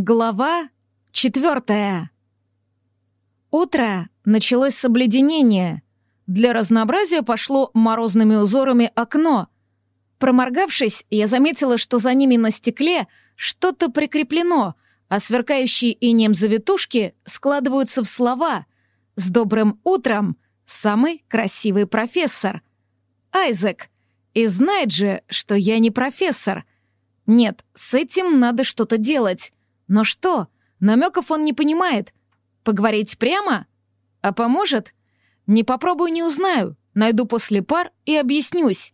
Глава четвертая. Утро началось с обледенения. Для разнообразия пошло морозными узорами окно. Проморгавшись, я заметила, что за ними на стекле что-то прикреплено, а сверкающие инеем завитушки складываются в слова «С добрым утром! Самый красивый профессор!» Айзек. И знает же, что я не профессор. Нет, с этим надо что-то делать. Но что? Намеков он не понимает. Поговорить прямо? А поможет? Не попробую, не узнаю. Найду после пар и объяснюсь.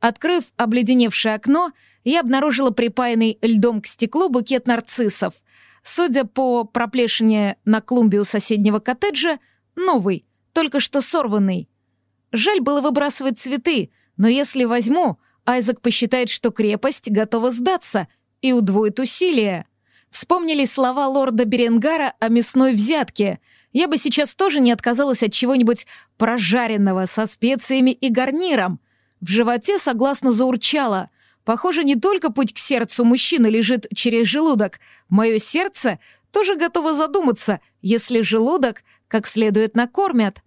Открыв обледеневшее окно, я обнаружила припаянный льдом к стеклу букет нарциссов. Судя по проплешине на клумбе у соседнего коттеджа, новый, только что сорванный. Жаль было выбрасывать цветы, но если возьму, Айзек посчитает, что крепость готова сдаться и удвоит усилия. Вспомнили слова лорда Беренгара о мясной взятке. Я бы сейчас тоже не отказалась от чего-нибудь прожаренного со специями и гарниром. В животе согласно заурчало. Похоже, не только путь к сердцу мужчины лежит через желудок. Мое сердце тоже готово задуматься, если желудок как следует накормят.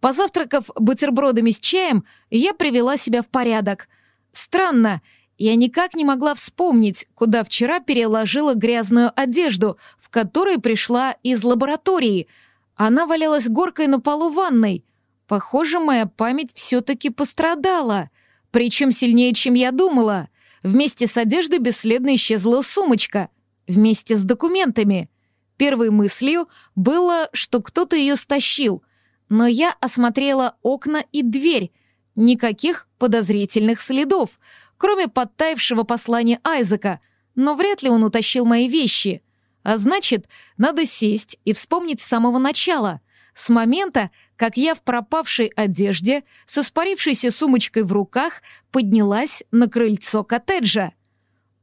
Позавтракав бутербродами с чаем, я привела себя в порядок. Странно, я никак не могла вспомнить, куда вчера переложила грязную одежду, в которой пришла из лаборатории. Она валялась горкой на полу ванной. Похоже, моя память все-таки пострадала. Причем сильнее, чем я думала. Вместе с одеждой бесследно исчезла сумочка. Вместе с документами. Первой мыслью было, что кто-то ее стащил. Но я осмотрела окна и дверь. Никаких подозрительных следов — кроме подтаявшего послания Айзека, но вряд ли он утащил мои вещи. А значит, надо сесть и вспомнить с самого начала, с момента, как я в пропавшей одежде, с испарившейся сумочкой в руках, поднялась на крыльцо коттеджа.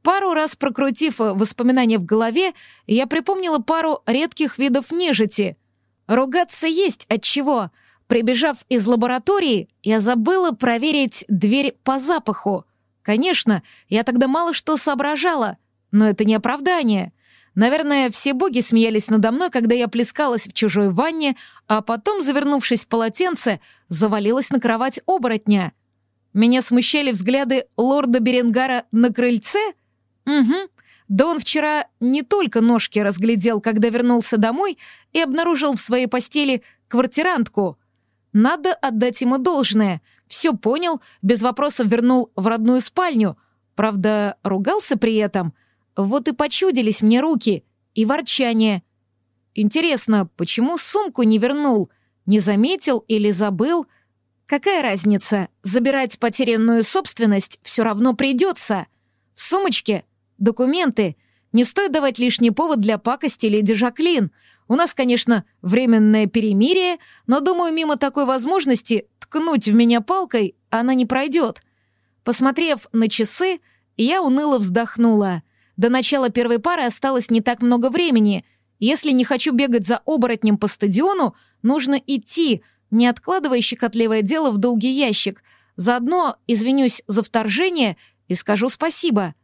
Пару раз прокрутив воспоминания в голове, я припомнила пару редких видов нежити. Ругаться есть от чего. Прибежав из лаборатории, я забыла проверить дверь по запаху. Конечно, я тогда мало что соображала, но это не оправдание. Наверное, все боги смеялись надо мной, когда я плескалась в чужой ванне, а потом, завернувшись в полотенце, завалилась на кровать оборотня. Меня смущали взгляды лорда Беренгара на крыльце? Угу. Да он вчера не только ножки разглядел, когда вернулся домой и обнаружил в своей постели квартирантку. Надо отдать ему должное. Все понял, без вопросов вернул в родную спальню. Правда, ругался при этом. Вот и почудились мне руки и ворчание. Интересно, почему сумку не вернул? Не заметил или забыл? Какая разница? Забирать потерянную собственность все равно придется. В сумочке документы. Не стоит давать лишний повод для пакости леди Жаклин. У нас, конечно, временное перемирие, но, думаю, мимо такой возможности ткнуть в меня палкой она не пройдет. Посмотрев на часы, я уныло вздохнула. До начала первой пары осталось не так много времени. Если не хочу бегать за оборотнем по стадиону, нужно идти, не откладывая щекотливое дело в долгий ящик. Заодно извинюсь за вторжение и скажу спасибо.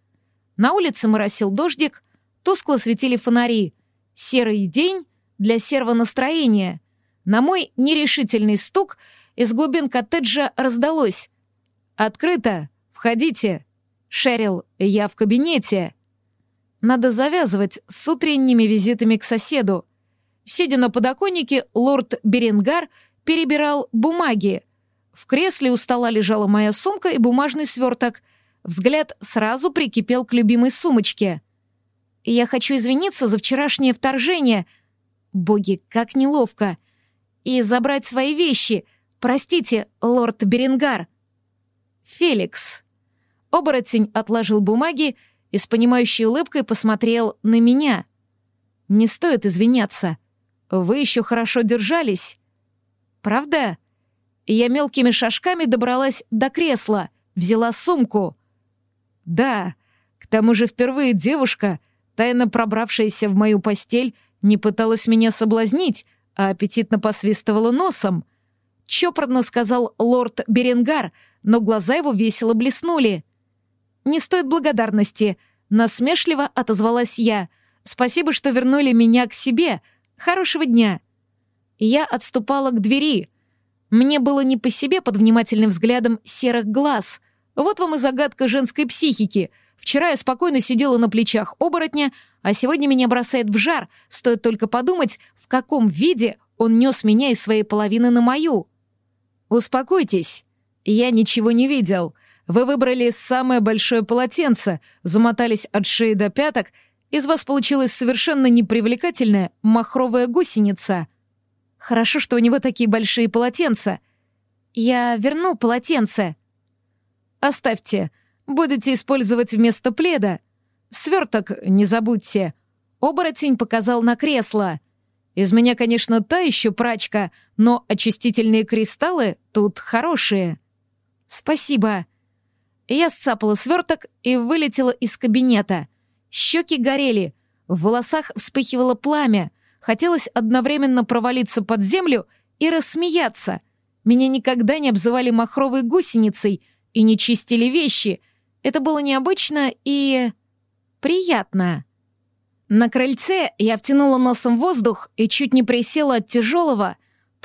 На улице моросил дождик, тускло светили фонари. Серый день для серого настроения. На мой нерешительный стук — из глубин коттеджа раздалось. «Открыто! Входите! Шерил, я в кабинете!» Надо завязывать с утренними визитами к соседу. Сидя на подоконнике, лорд Беренгар перебирал бумаги. В кресле у стола лежала моя сумка и бумажный сверток. Взгляд сразу прикипел к любимой сумочке. «Я хочу извиниться за вчерашнее вторжение. Боги, как неловко. И забрать свои вещи — «Простите, лорд Берингар». «Феликс». Оборотень отложил бумаги и с понимающей улыбкой посмотрел на меня. «Не стоит извиняться. Вы еще хорошо держались». «Правда?» Я мелкими шажками добралась до кресла, взяла сумку. «Да, к тому же впервые девушка, тайно пробравшаяся в мою постель, не пыталась меня соблазнить, а аппетитно посвистывала носом — чопорно сказал лорд Беренгар, но глаза его весело блеснули. «Не стоит благодарности», — насмешливо отозвалась я. Спасибо, что вернули меня к себе. Хорошего дня. Я отступала к двери. Мне было не по себе под внимательным взглядом серых глаз. Вот вам и загадка женской психики. Вчера я спокойно сидела на плечах оборотня, а сегодня меня бросает в жар. Стоит только подумать, в каком виде он нес меня из своей половины на мою. «Успокойтесь. Я ничего не видел. Вы выбрали самое большое полотенце, замотались от шеи до пяток, из вас получилась совершенно непривлекательная махровая гусеница. Хорошо, что у него такие большие полотенца. Я верну полотенце. Оставьте. Будете использовать вместо пледа. Сверток не забудьте. Оборотень показал на кресло. Из меня, конечно, та еще прачка, но очистительные кристаллы тут хорошие. Спасибо. Я сцапала сверток и вылетела из кабинета. Щеки горели, в волосах вспыхивало пламя. Хотелось одновременно провалиться под землю и рассмеяться. Меня никогда не обзывали махровой гусеницей и не чистили вещи. Это было необычно и... приятно. На крыльце я втянула носом воздух и чуть не присела от тяжелого,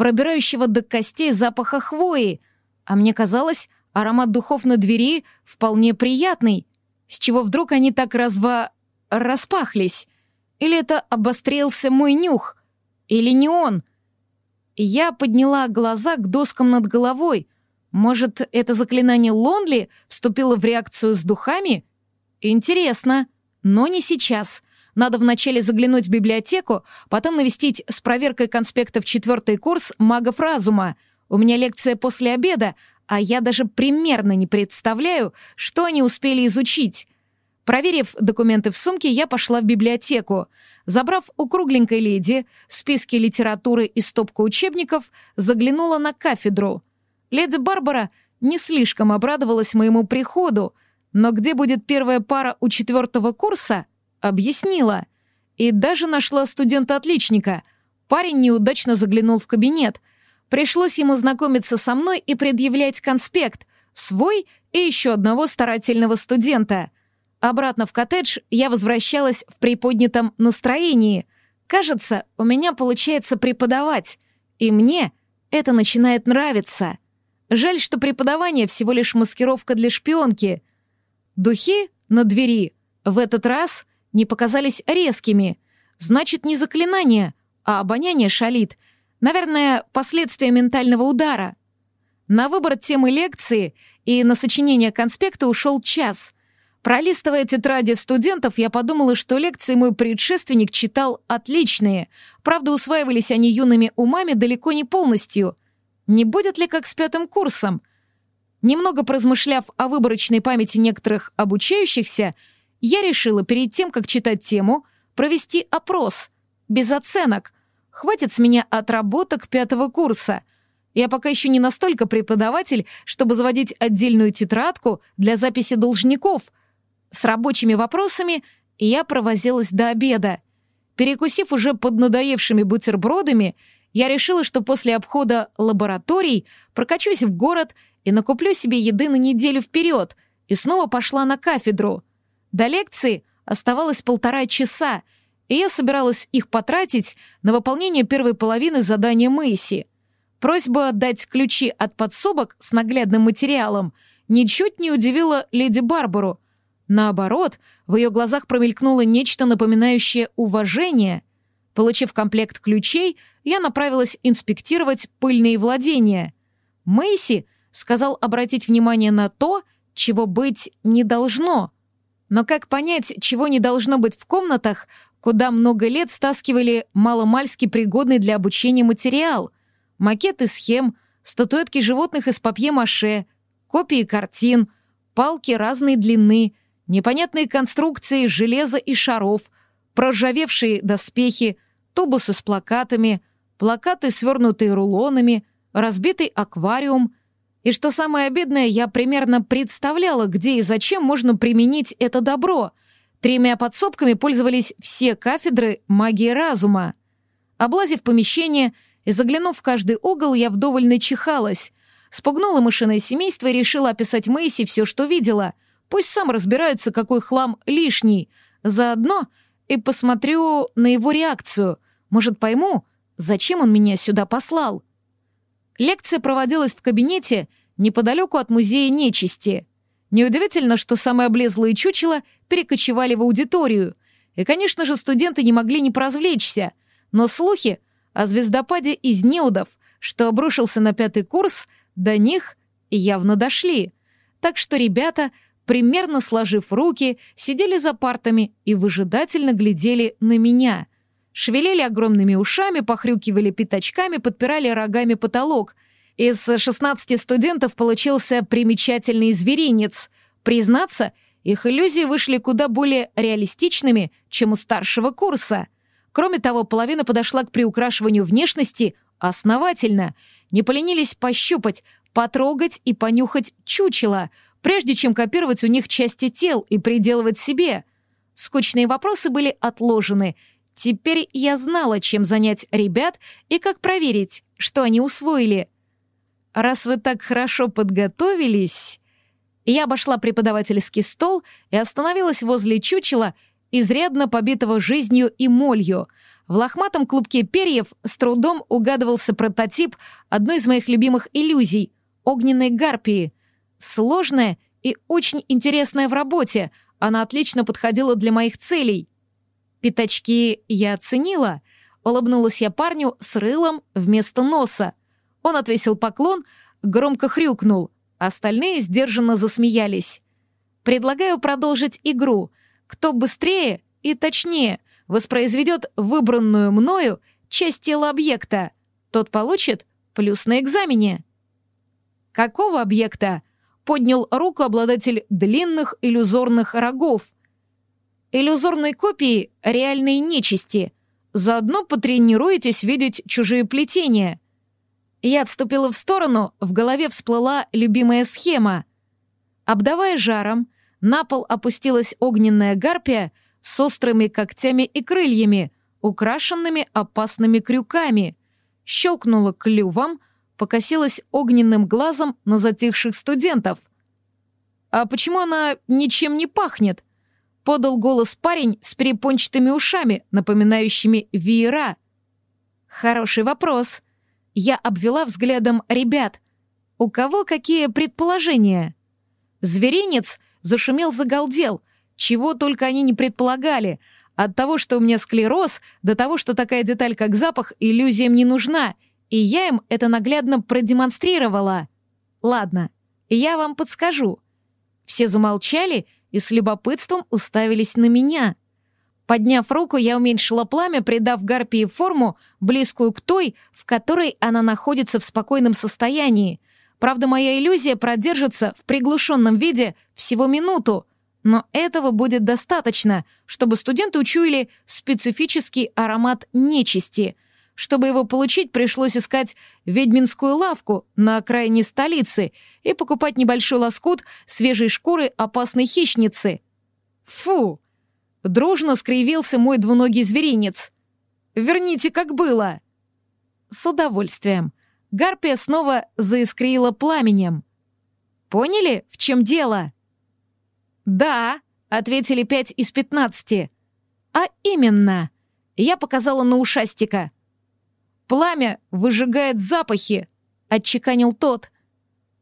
пробирающего до костей запаха хвои, а мне казалось, аромат духов на двери вполне приятный. С чего вдруг они так разва... распахлись? Или это обострился мой нюх? Или не он? Я подняла глаза к доскам над головой. Может, это заклинание Лонли вступило в реакцию с духами? Интересно, но не сейчас — надо вначале заглянуть в библиотеку, потом навестить с проверкой конспектов четвертый курс магов разума. У меня лекция после обеда, а я даже примерно не представляю, что они успели изучить. Проверив документы в сумке, я пошла в библиотеку. Забрав у кругленькой леди списки литературы и стопку учебников, заглянула на кафедру. Леди Барбара не слишком обрадовалась моему приходу, но где будет первая пара у четвертого курса — Объяснила. И даже нашла студента-отличника. Парень неудачно заглянул в кабинет. Пришлось ему знакомиться со мной и предъявлять конспект. Свой и еще одного старательного студента. Обратно в коттедж я возвращалась в приподнятом настроении. Кажется, у меня получается преподавать. И мне это начинает нравиться. Жаль, что преподавание всего лишь маскировка для шпионки. Духи на двери в этот раз не показались резкими. Значит, не заклинание, а обоняние шалит. Наверное, последствия ментального удара. На выбор темы лекции и на сочинение конспекта ушел час. Пролистывая тетради студентов, я подумала, что лекции мой предшественник читал отличные. Правда, усваивались они юными умами далеко не полностью. Не будет ли как с пятым курсом? Немного поразмышляв о выборочной памяти некоторых обучающихся, я решила перед тем, как читать тему, провести опрос. Без оценок. Хватит с меня отработок пятого курса. Я пока еще не настолько преподаватель, чтобы заводить отдельную тетрадку для записи должников. С рабочими вопросами я провозилась до обеда. Перекусив уже под надоевшими бутербродами, я решила, что после обхода лабораторий прокачусь в город и накуплю себе еды на неделю вперед, и снова пошла на кафедру — до лекции оставалось полтора часа, и я собиралась их потратить на выполнение первой половины задания Мэйси. Просьба отдать ключи от подсобок с наглядным материалом ничуть не удивила леди Барбару. Наоборот, в ее глазах промелькнуло нечто напоминающее уважение. Получив комплект ключей, я направилась инспектировать пыльные владения. Мэйси сказал обратить внимание на то, чего быть не должно — но как понять, чего не должно быть в комнатах, куда много лет стаскивали маломальски пригодный для обучения материал? Макеты схем, статуэтки животных из папье-маше, копии картин, палки разной длины, непонятные конструкции железа и шаров, проржавевшие доспехи, тубусы с плакатами, плакаты, свернутые рулонами, разбитый аквариум — и что самое обидное, я примерно представляла, где и зачем можно применить это добро. Тремя подсобками пользовались все кафедры магии разума. Облазив помещение и заглянув в каждый угол, я вдоволь начихалась. Спугнула мышиное семейство и решила описать Мэйси все, что видела. Пусть сам разбирается, какой хлам лишний. Заодно и посмотрю на его реакцию. Может, пойму, зачем он меня сюда послал. Лекция проводилась в кабинете неподалеку от музея нечисти. Неудивительно, что самые облезлые чучела перекочевали в аудиторию. И, конечно же, студенты не могли не поразвлечься. Но слухи о звездопаде из неудов, что обрушился на пятый курс, до них явно дошли. Так что ребята, примерно сложив руки, сидели за партами и выжидательно глядели на меня. Шевелили огромными ушами, похрюкивали пятачками, подпирали рогами потолок. Из 16 студентов получился примечательный зверинец. Признаться, их иллюзии вышли куда более реалистичными, чем у старшего курса. Кроме того, половина подошла к приукрашиванию внешности основательно. Не поленились пощупать, потрогать и понюхать чучело, прежде чем копировать у них части тел и приделывать себе. Скучные вопросы были отложены. Теперь я знала, чем занять ребят и как проверить, что они усвоили. Раз вы так хорошо подготовились... Я обошла преподавательский стол и остановилась возле чучела, изрядно побитого жизнью и молью. В лохматом клубке перьев с трудом угадывался прототип одной из моих любимых иллюзий — огненной гарпии. Сложная и очень интересная в работе, она отлично подходила для моих целей. Пятачки я оценила. Улыбнулась я парню с рылом вместо носа. Он отвесил поклон, громко хрюкнул. Остальные сдержанно засмеялись. Предлагаю продолжить игру. Кто быстрее и точнее воспроизведет выбранную мною часть тела объекта, тот получит плюс на экзамене. Какого объекта? Поднял руку обладатель длинных иллюзорных рогов. Иллюзорной копии реальной нечисти. Заодно потренируетесь видеть чужие плетения. Я отступила в сторону, в голове всплыла любимая схема. Обдавая жаром, на пол опустилась огненная гарпия с острыми когтями и крыльями, украшенными опасными крюками. Щелкнула клювом, покосилась огненным глазом на затихших студентов. «А почему она ничем не пахнет?» — подал голос парень с перепончатыми ушами, напоминающими веера. «Хороший вопрос», я обвела взглядом ребят. У кого какие предположения? Зверинец зашумел-загалдел, чего только они не предполагали. От того, что у меня склероз, до того, что такая деталь, как запах, иллюзиям не нужна, и я им это наглядно продемонстрировала. Ладно, я вам подскажу. Все замолчали и с любопытством уставились на меня. Подняв руку, я уменьшила пламя, придав гарпии форму, близкую к той, в которой она находится в спокойном состоянии. Правда, моя иллюзия продержится в приглушенном виде всего минуту, но этого будет достаточно, чтобы студенты учуяли специфический аромат нечисти. Чтобы его получить, пришлось искать ведьминскую лавку на окраине столицы и покупать небольшой лоскут свежей шкуры опасной хищницы. Фу! Дружно скривился мой двуногий зверинец. «Верните, как было!» С удовольствием. Гарпия снова заискрила пламенем. «Поняли, в чем дело?» «Да», — ответили пять из пятнадцати. «А именно...» — я показала на ушастика. «Пламя выжигает запахи», — отчеканил тот.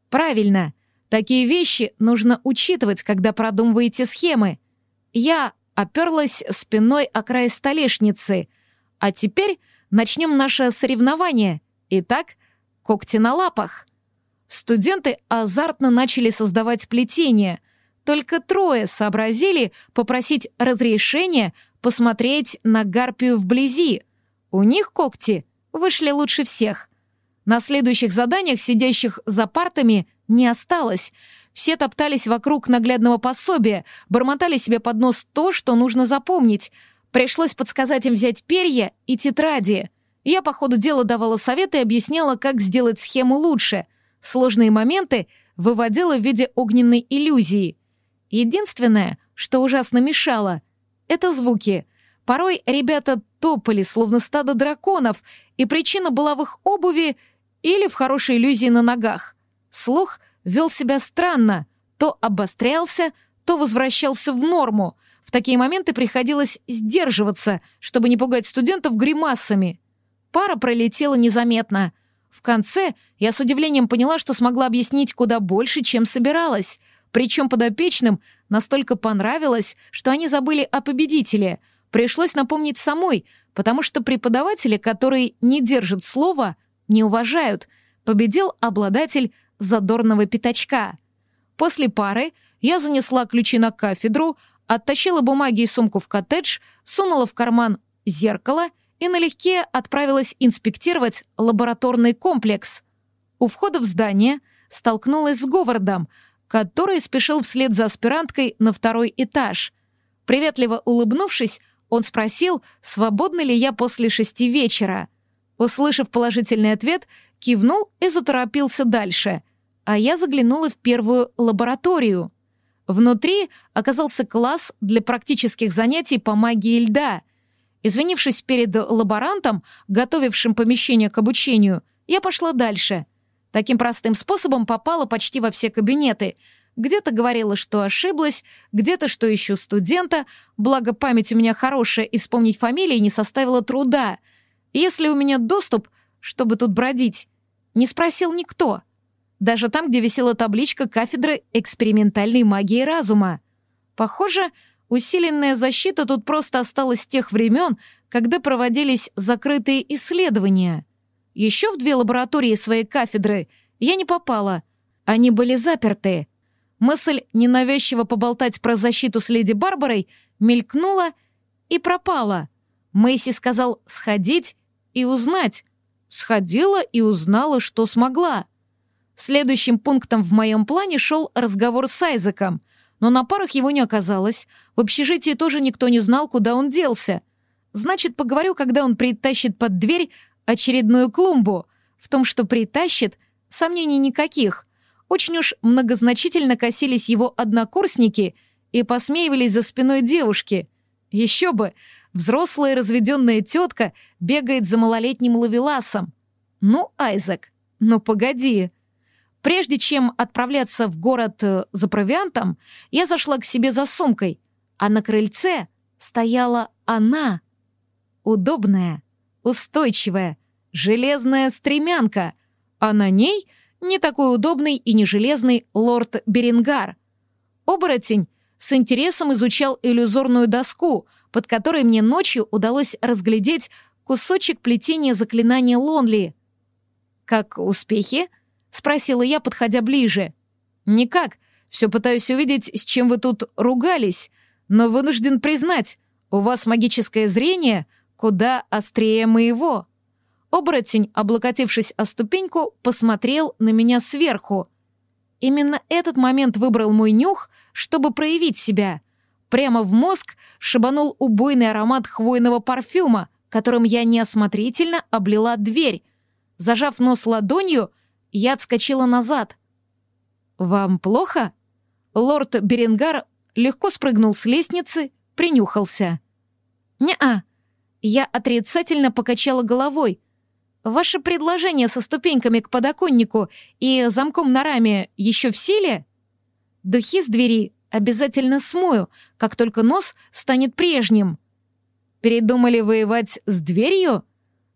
«Правильно. Такие вещи нужно учитывать, когда продумываете схемы. Я оперлась спиной о край столешницы. А теперь начнем наше соревнование. Итак, когти на лапах. Студенты азартно начали создавать плетение. Только трое сообразили попросить разрешения посмотреть на гарпию вблизи. У них когти вышли лучше всех. На следующих заданиях сидящих за партами не осталось — все топтались вокруг наглядного пособия, бормотали себе под нос то, что нужно запомнить. Пришлось подсказать им взять перья и тетради. Я по ходу дела давала советы и объясняла, как сделать схему лучше. Сложные моменты выводила в виде огненной иллюзии. Единственное, что ужасно мешало, — это звуки. Порой ребята топали, словно стадо драконов, и причина была в их обуви или в хорошей иллюзии на ногах. Слух — вел себя странно, то обострялся, то возвращался в норму. В такие моменты приходилось сдерживаться, чтобы не пугать студентов гримасами. Пара пролетела незаметно. В конце я с удивлением поняла, что смогла объяснить куда больше, чем собиралась. Причем подопечным настолько понравилось, что они забыли о победителе. Пришлось напомнить самой, потому что преподаватели, которые не держат слова, не уважают. Победил обладатель задорного пятачка. После пары я занесла ключи на кафедру, оттащила бумаги и сумку в коттедж, сунула в карман зеркало и налегке отправилась инспектировать лабораторный комплекс. У входа в здание столкнулась с Говардом, который спешил вслед за аспиранткой на второй этаж. Приветливо улыбнувшись, он спросил, свободна ли я после шести вечера. Услышав положительный ответ, кивнул и заторопился дальше, а я заглянула в первую лабораторию — Внутри оказался класс для практических занятий по магии льда. Извинившись перед лаборантом, готовившим помещение к обучению, я пошла дальше. Таким простым способом попала почти во все кабинеты. Где-то говорила, что ошиблась, где-то, что ищу студента, благо память у меня хорошая и вспомнить фамилии не составило труда. Если у меня доступ, чтобы тут бродить, не спросил никто — даже там, где висела табличка кафедры экспериментальной магии разума. Похоже, усиленная защита тут просто осталась с тех времен, когда проводились закрытые исследования. Еще в две лаборатории своей кафедры я не попала. Они были заперты. Мысль ненавязчиво поболтать про защиту с леди Барбарой мелькнула и пропала. Мэйси сказал сходить и узнать. Сходила и узнала, что смогла. Следующим пунктом в моем плане шел разговор с Айзеком, но на парах его не оказалось. В общежитии тоже никто не знал, куда он делся. Значит, поговорю, когда он притащит под дверь очередную клумбу. В том, что притащит, сомнений никаких. Очень уж многозначительно косились его однокурсники и посмеивались за спиной девушки. Еще бы, взрослая разведенная тетка бегает за малолетним ловеласом. Ну, Айзек, ну погоди. Прежде чем отправляться в город э, за провиантом, я зашла к себе за сумкой, а на крыльце стояла она. Удобная, устойчивая, железная стремянка, а на ней не такой удобный и не железный лорд Берингар. Оборотень с интересом изучал иллюзорную доску, под которой мне ночью удалось разглядеть кусочек плетения заклинания Лонли. «Как успехи?» — спросила я, подходя ближе. «Никак. Все пытаюсь увидеть, с чем вы тут ругались. Но вынужден признать, у вас магическое зрение куда острее моего». Оборотень, облокотившись о ступеньку, посмотрел на меня сверху. Именно этот момент выбрал мой нюх, чтобы проявить себя. Прямо в мозг шибанул убойный аромат хвойного парфюма, которым я неосмотрительно облила дверь. Зажав нос ладонью, я отскочила назад. «Вам плохо?» Лорд Беренгар легко спрыгнул с лестницы, принюхался. «Не-а». Я отрицательно покачала головой. «Ваше предложение со ступеньками к подоконнику и замком на раме еще в силе?» «Духи с двери обязательно смою, как только нос станет прежним». «Передумали воевать с дверью?»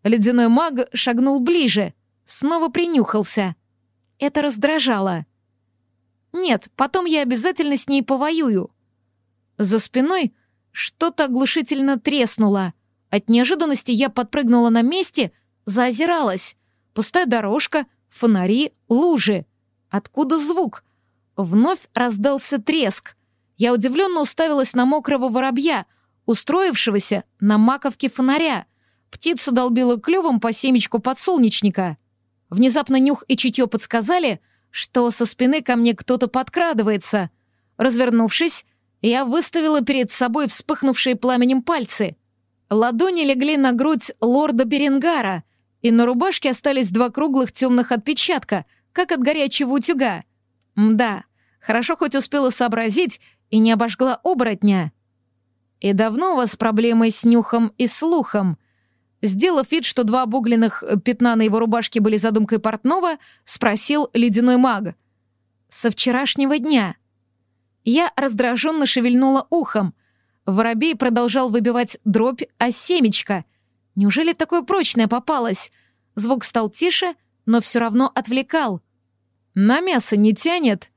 Ледяной маг шагнул ближе — Снова принюхался. Это раздражало. Нет, потом я обязательно с ней повоюю. За спиной что-то оглушительно треснуло. От неожиданности я подпрыгнула на месте, заозиралась. Пустая дорожка, фонари, лужи. Откуда звук? Вновь раздался треск. Я удивленно уставилась на мокрого воробья, устроившегося на маковке фонаря. Птица долбила клювом по семечку подсолнечника. Внезапно нюх и чутье подсказали, что со спины ко мне кто-то подкрадывается. Развернувшись, я выставила перед собой вспыхнувшие пламенем пальцы. Ладони легли на грудь лорда Беренгара, и на рубашке остались два круглых темных отпечатка, как от горячего утюга. Мда, хорошо хоть успела сообразить и не обожгла оборотня. «И давно у вас проблемы с нюхом и слухом?» Сделав вид, что два обугленных пятна на его рубашке были задумкой портного, спросил ледяной маг. «Со вчерашнего дня». Я раздраженно шевельнула ухом. Воробей продолжал выбивать дробь, а семечко. Неужели такое прочное попалось? Звук стал тише, но все равно отвлекал. «На мясо не тянет?»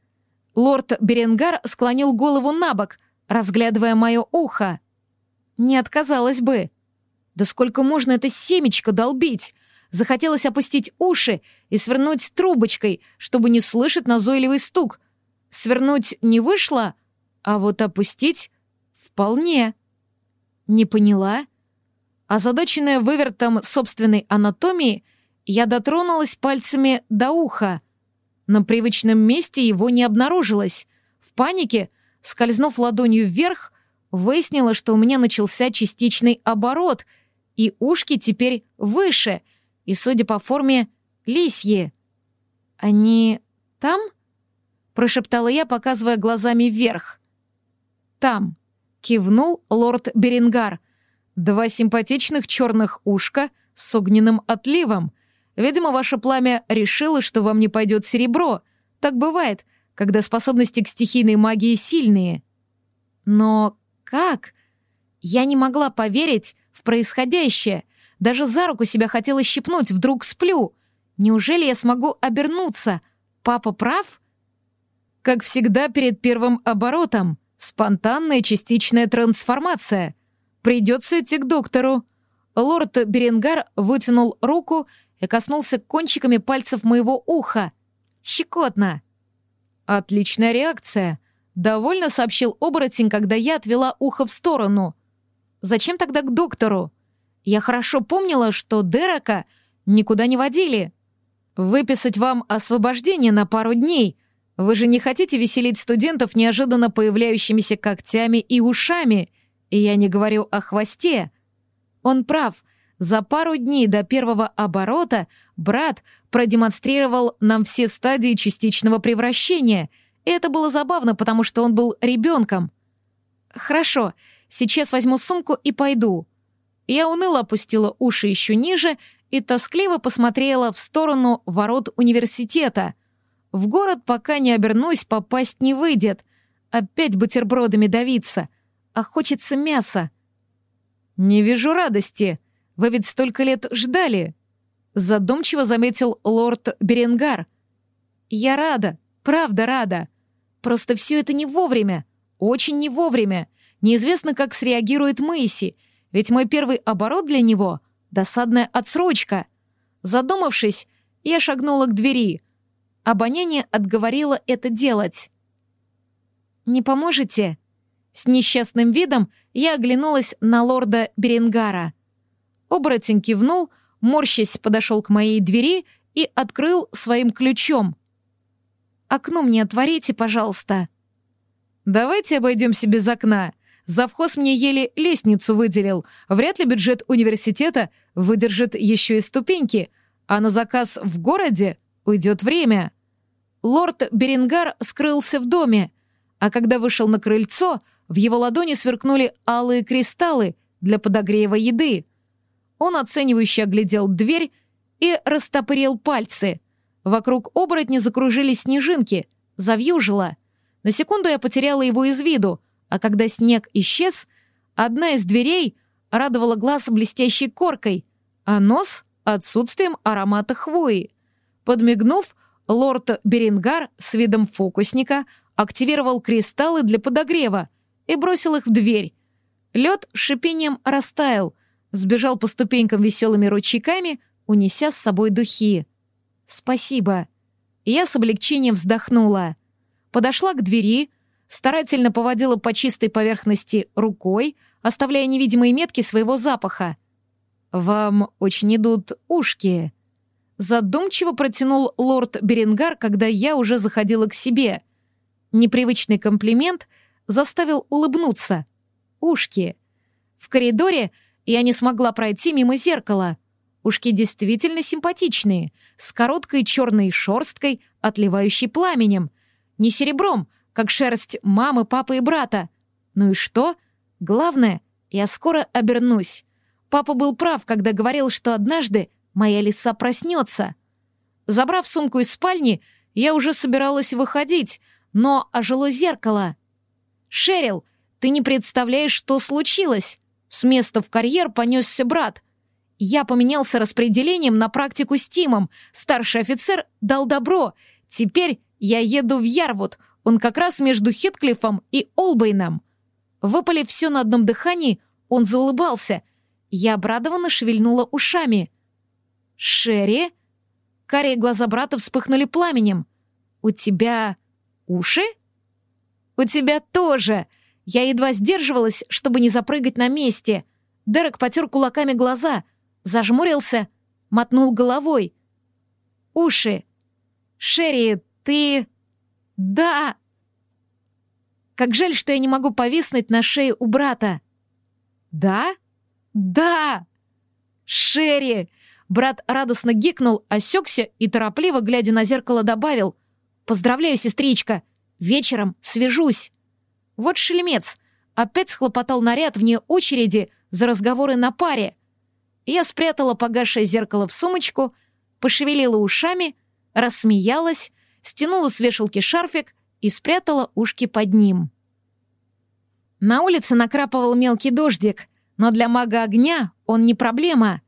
Лорд Беренгар склонил голову на бок, разглядывая мое ухо. «Не отказалась бы. Да сколько можно это семечко долбить?» Захотелось опустить уши и свернуть трубочкой, чтобы не слышать назойливый стук. Свернуть не вышло, а вот опустить вполне. Не поняла? Озадаченная вывертом собственной анатомии, я дотронулась пальцами до уха. На привычном месте его не обнаружилось. В панике, скользнув ладонью вверх, выяснила, что у меня начался частичный оборот, и ушки теперь выше, и, судя по форме, лисьи. «Они там?» — прошептала я, показывая глазами вверх. «Там», — кивнул лорд Берингар. «Два симпатичных черных ушка с огненным отливом. Видимо, ваше пламя решило, что вам не пойдет серебро. Так бывает, когда способности к стихийной магии сильные». «Но как?» Я не могла поверить в происходящее. Даже за руку себя хотела щипнуть, вдруг сплю. Неужели я смогу обернуться? Папа прав? Как всегда перед первым оборотом. Спонтанная частичная трансформация. Придется идти к доктору. Лорд Беренгар вытянул руку и коснулся кончиками пальцев моего уха. Щекотно. Отличная реакция. Довольно сообщил оборотень, когда я отвела ухо в сторону. Зачем тогда к доктору? Я хорошо помнила, что Дерека никуда не водили. Выписать вам освобождение на пару дней — вы же не хотите веселить студентов неожиданно появляющимися когтями и ушами? И я не говорю о хвосте. Он прав. За пару дней до первого оборота брат продемонстрировал нам все стадии частичного превращения. И это было забавно, потому что он был ребенком. Хорошо, сейчас возьму сумку и пойду. Я уныло опустила уши еще ниже и тоскливо посмотрела в сторону ворот университета — в город пока не обернусь, попасть не выйдет. Опять бутербродами давиться. А хочется мяса. «Не вижу радости. Вы ведь столько лет ждали», — задумчиво заметил лорд Беренгар. «Я рада, правда рада. Просто все это не вовремя, очень не вовремя. Неизвестно, как среагирует Мэйси, ведь мой первый оборот для него — досадная отсрочка». Задумавшись, я шагнула к двери — Обоняние отговорило это делать. «Не поможете?» С несчастным видом я оглянулась на лорда Беренгара. Оборотень кивнул, морщась подошел к моей двери и открыл своим ключом. «Окно мне отворите, пожалуйста». «Давайте обойдемся без окна. Завхоз мне еле лестницу выделил. Вряд ли бюджет университета выдержит еще и ступеньки, а на заказ в городе уйдет время». Лорд Берингар скрылся в доме, а когда вышел на крыльцо, в его ладони сверкнули алые кристаллы для подогрева еды. Он оценивающе оглядел дверь и растопырил пальцы. Вокруг оборотня закружились снежинки, завьюжило. На секунду я потеряла его из виду, а когда снег исчез, одна из дверей радовала глаз блестящей коркой, а нос — отсутствием аромата хвои. Подмигнув, лорд Берингар с видом фокусника активировал кристаллы для подогрева и бросил их в дверь. Лед шипением растаял, сбежал по ступенькам веселыми ручейками, унеся с собой духи. «Спасибо». Я с облегчением вздохнула. Подошла к двери, старательно поводила по чистой поверхности рукой, оставляя невидимые метки своего запаха. «Вам очень идут ушки», Задумчиво протянул лорд Беренгар, когда я уже заходила к себе. Непривычный комплимент заставил улыбнуться. Ушки. В коридоре я не смогла пройти мимо зеркала. Ушки действительно симпатичные, с короткой черной шерсткой, отливающей пламенем. Не серебром, как шерсть мамы, папы и брата. Ну и что? Главное, я скоро обернусь. Папа был прав, когда говорил, что однажды моя лиса проснется. Забрав сумку из спальни, я уже собиралась выходить, но ожило зеркало. «Шерил, Ты не представляешь, что случилось. С места в карьер понесся брат. Я поменялся распределением на практику с Тимом. Старший офицер дал добро. Теперь я еду в Ярвуд. Он как раз между Хитклифом и Олбейном. Выпалив все на одном дыхании, он заулыбался. Я обрадованно шевельнула ушами. «Шерри?» Карие глаза брата вспыхнули пламенем. «У тебя уши?» «У тебя тоже!» Я едва сдерживалась, чтобы не запрыгать на месте. Дерек потер кулаками глаза, зажмурился, мотнул головой. «Уши! Шерри, ты...» «Да!» Как жаль, что я не могу повиснуть на шее у брата. «Да? Да!» «Шерри!» Брат радостно гикнул, осекся и, торопливо, глядя на зеркало, добавил. «Поздравляю, сестричка! Вечером свяжусь!» Вот шельмец. Опять схлопотал наряд вне очереди за разговоры на паре. Я спрятала погасшее зеркало в сумочку, пошевелила ушами, рассмеялась, стянула с вешалки шарфик и спрятала ушки под ним. На улице накрапывал мелкий дождик, но для мага огня он не проблема.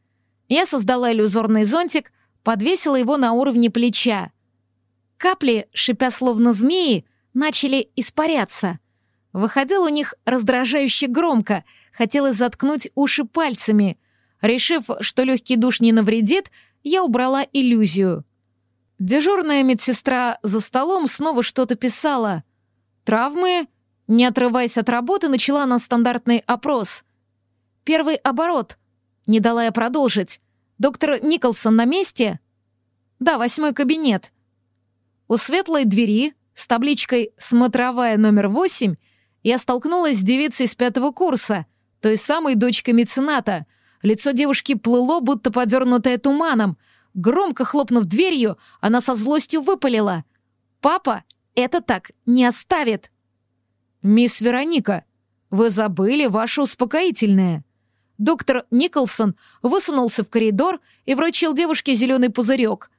Я создала иллюзорный зонтик, подвесила его на уровне плеча. Капли, шипя словно змеи, начали испаряться. Выходил у них раздражающе громко, хотелось заткнуть уши пальцами. Решив, что легкий душ не навредит, я убрала иллюзию. Дежурная медсестра за столом снова что-то писала. Травмы? Не отрываясь от работы, начала на стандартный опрос. Первый оборот. Не дала я продолжить. Доктор Николсон на месте? Да, восьмой кабинет. У светлой двери с табличкой «Смотровая номер восемь» я столкнулась с девицей с пятого курса, той самой дочкой мецената. Лицо девушки плыло, будто подернутое туманом — Громко хлопнув дверью, она со злостью выпалила. «Папа это так не оставит!» «Мисс Вероника, вы забыли ваше успокоительное!» Доктор Николсон высунулся в коридор и вручил девушке зеленый пузырек.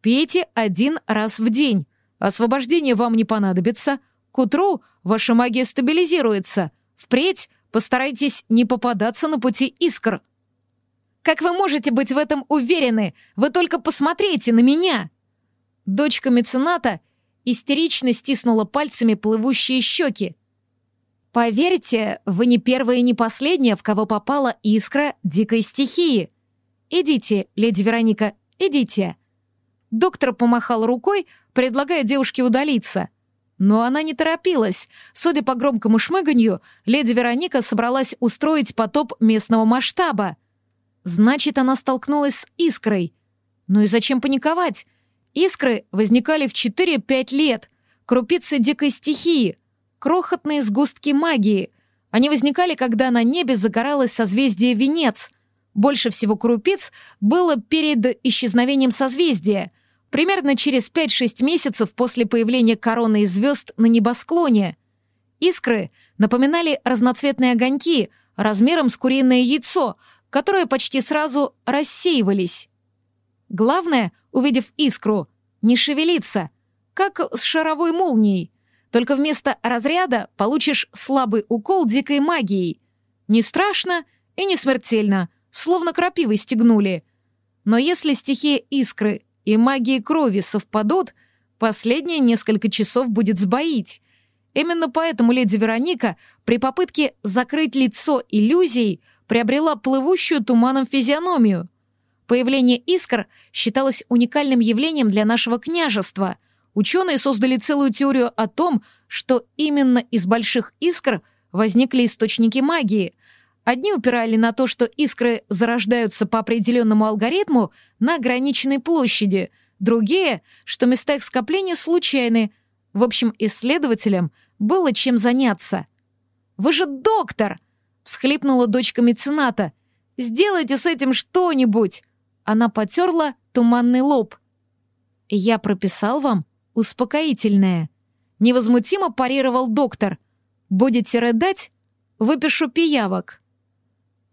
«Пейте один раз в день. Освобождение вам не понадобится. К утру ваша магия стабилизируется. Впредь постарайтесь не попадаться на пути искр». Как вы можете быть в этом уверены? Вы только посмотрите на меня!» Дочка мецената истерично стиснула пальцами плывущие щеки. «Поверьте, вы не первая и не последняя, в кого попала искра дикой стихии. Идите, леди Вероника, идите». Доктор помахал рукой, предлагая девушке удалиться. Но она не торопилась. Судя по громкому шмыганью, леди Вероника собралась устроить потоп местного масштаба — Значит, она столкнулась с искрой. Ну и зачем паниковать? Искры возникали в 4-5 лет. Крупицы дикой стихии. Крохотные сгустки магии. Они возникали, когда на небе загоралось созвездие Венец. Больше всего крупиц было перед исчезновением созвездия. Примерно через 5-6 месяцев после появления короны и звезд на небосклоне. Искры напоминали разноцветные огоньки размером с куриное яйцо — которые почти сразу рассеивались. Главное, увидев искру, не шевелиться, как с шаровой молнией. Только вместо разряда получишь слабый укол дикой магией. Не страшно и не смертельно, словно крапивой стегнули. Но если стихия искры и магии крови совпадут, последние несколько часов будет сбоить. Именно поэтому леди Вероника при попытке закрыть лицо иллюзией — приобрела плывущую туманом физиономию. Появление искр считалось уникальным явлением для нашего княжества. Ученые создали целую теорию о том, что именно из больших искр возникли источники магии. Одни упирали на то, что искры зарождаются по определенному алгоритму на ограниченной площади, другие, что места их скопления случайны. В общем, исследователям было чем заняться. «Вы же доктор!» всхлипнула дочка мецената. «Сделайте с этим что-нибудь!» Она потерла туманный лоб. «Я прописал вам успокоительное». Невозмутимо парировал доктор. «Будете рыдать? Выпишу пиявок».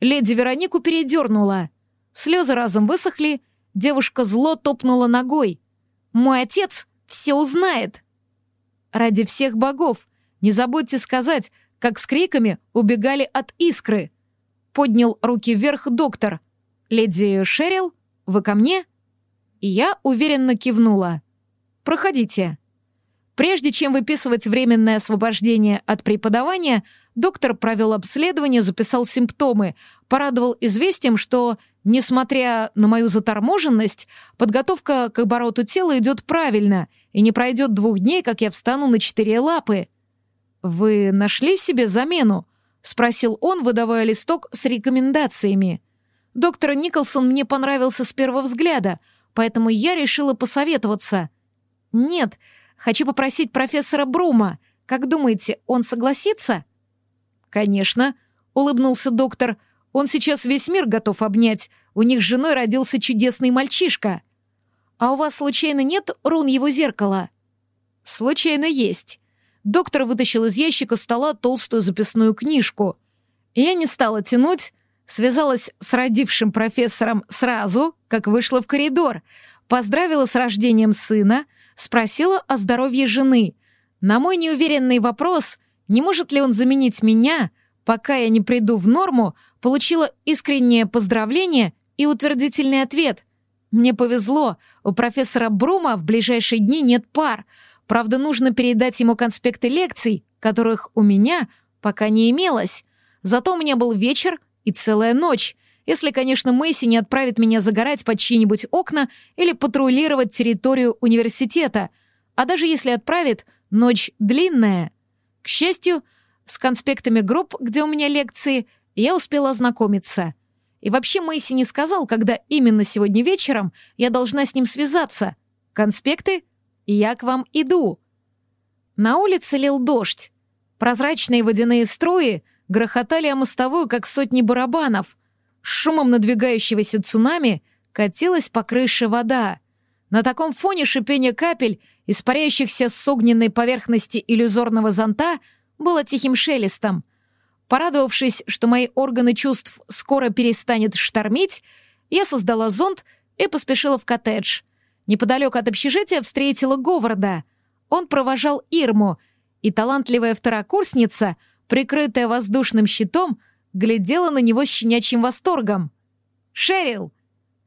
Леди Веронику передернула. Слезы разом высохли, девушка зло топнула ногой. «Мой отец все узнает!» «Ради всех богов, не забудьте сказать, как с криками убегали от искры. Поднял руки вверх доктор. «Леди Шерил, вы ко мне?» И я уверенно кивнула. «Проходите». Прежде чем выписывать временное освобождение от преподавания, доктор провел обследование, записал симптомы, порадовал известием, что, несмотря на мою заторможенность, подготовка к обороту тела идет правильно, и не пройдет двух дней, как я встану на четыре лапы. «Вы нашли себе замену?» — спросил он, выдавая листок с рекомендациями. Доктор Николсон мне понравился с первого взгляда, поэтому я решила посоветоваться. «Нет, хочу попросить профессора Брума. Как думаете, он согласится?» «Конечно», — улыбнулся доктор. «Он сейчас весь мир готов обнять. У них с женой родился чудесный мальчишка». «А у вас случайно нет рун его зеркала?» «Случайно есть». Доктор вытащил из ящика стола толстую записную книжку. Я не стала тянуть, связалась с родившим профессором сразу, как вышла в коридор, поздравила с рождением сына, спросила о здоровье жены. На мой неуверенный вопрос, не может ли он заменить меня, пока я не приду в норму, получила искреннее поздравление и утвердительный ответ. Мне повезло, у профессора Брума в ближайшие дни нет пар — Правда, нужно передать ему конспекты лекций, которых у меня пока не имелось. Зато у меня был вечер и целая ночь, если, конечно, Мэйси не отправит меня загорать под чьи-нибудь окна или патрулировать территорию университета. А даже если отправит, ночь длинная. К счастью, с конспектами групп, где у меня лекции, я успела ознакомиться. И вообще Мэйси не сказал, когда именно сегодня вечером я должна с ним связаться. Конспекты я к вам иду». На улице лил дождь. Прозрачные водяные струи грохотали о мостовую, как сотни барабанов. С шумом надвигающегося цунами катилась по крыше вода. На таком фоне шипение капель, испаряющихся с огненной поверхности иллюзорного зонта, было тихим шелестом. Порадовавшись, что мои органы чувств скоро перестанет штормить, я создала зонт и поспешила в коттедж — Неподалеку от общежития встретила Говарда. Он провожал Ирму, и талантливая второкурсница, прикрытая воздушным щитом, глядела на него с щенячьим восторгом. «Шерил!»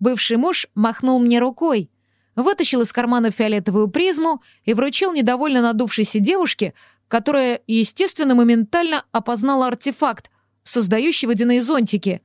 Бывший муж махнул мне рукой, вытащил из кармана фиолетовую призму и вручил недовольно надувшейся девушке, которая, естественно, моментально опознала артефакт, создающий водяные зонтики.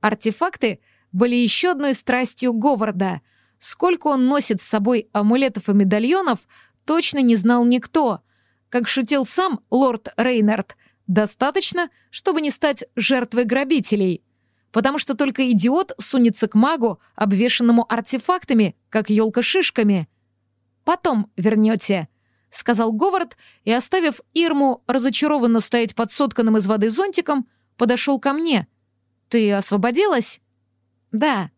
Артефакты были еще одной страстью Говарда — Сколько он носит с собой амулетов и медальонов, точно не знал никто. Как шутил сам лорд Рейнард, достаточно, чтобы не стать жертвой грабителей. Потому что только идиот сунется к магу, обвешанному артефактами, как елка шишками. «Потом вернете», — сказал Говард, и, оставив Ирму разочарованно стоять под сотканным из воды зонтиком, подошел ко мне. «Ты освободилась?» «Да»,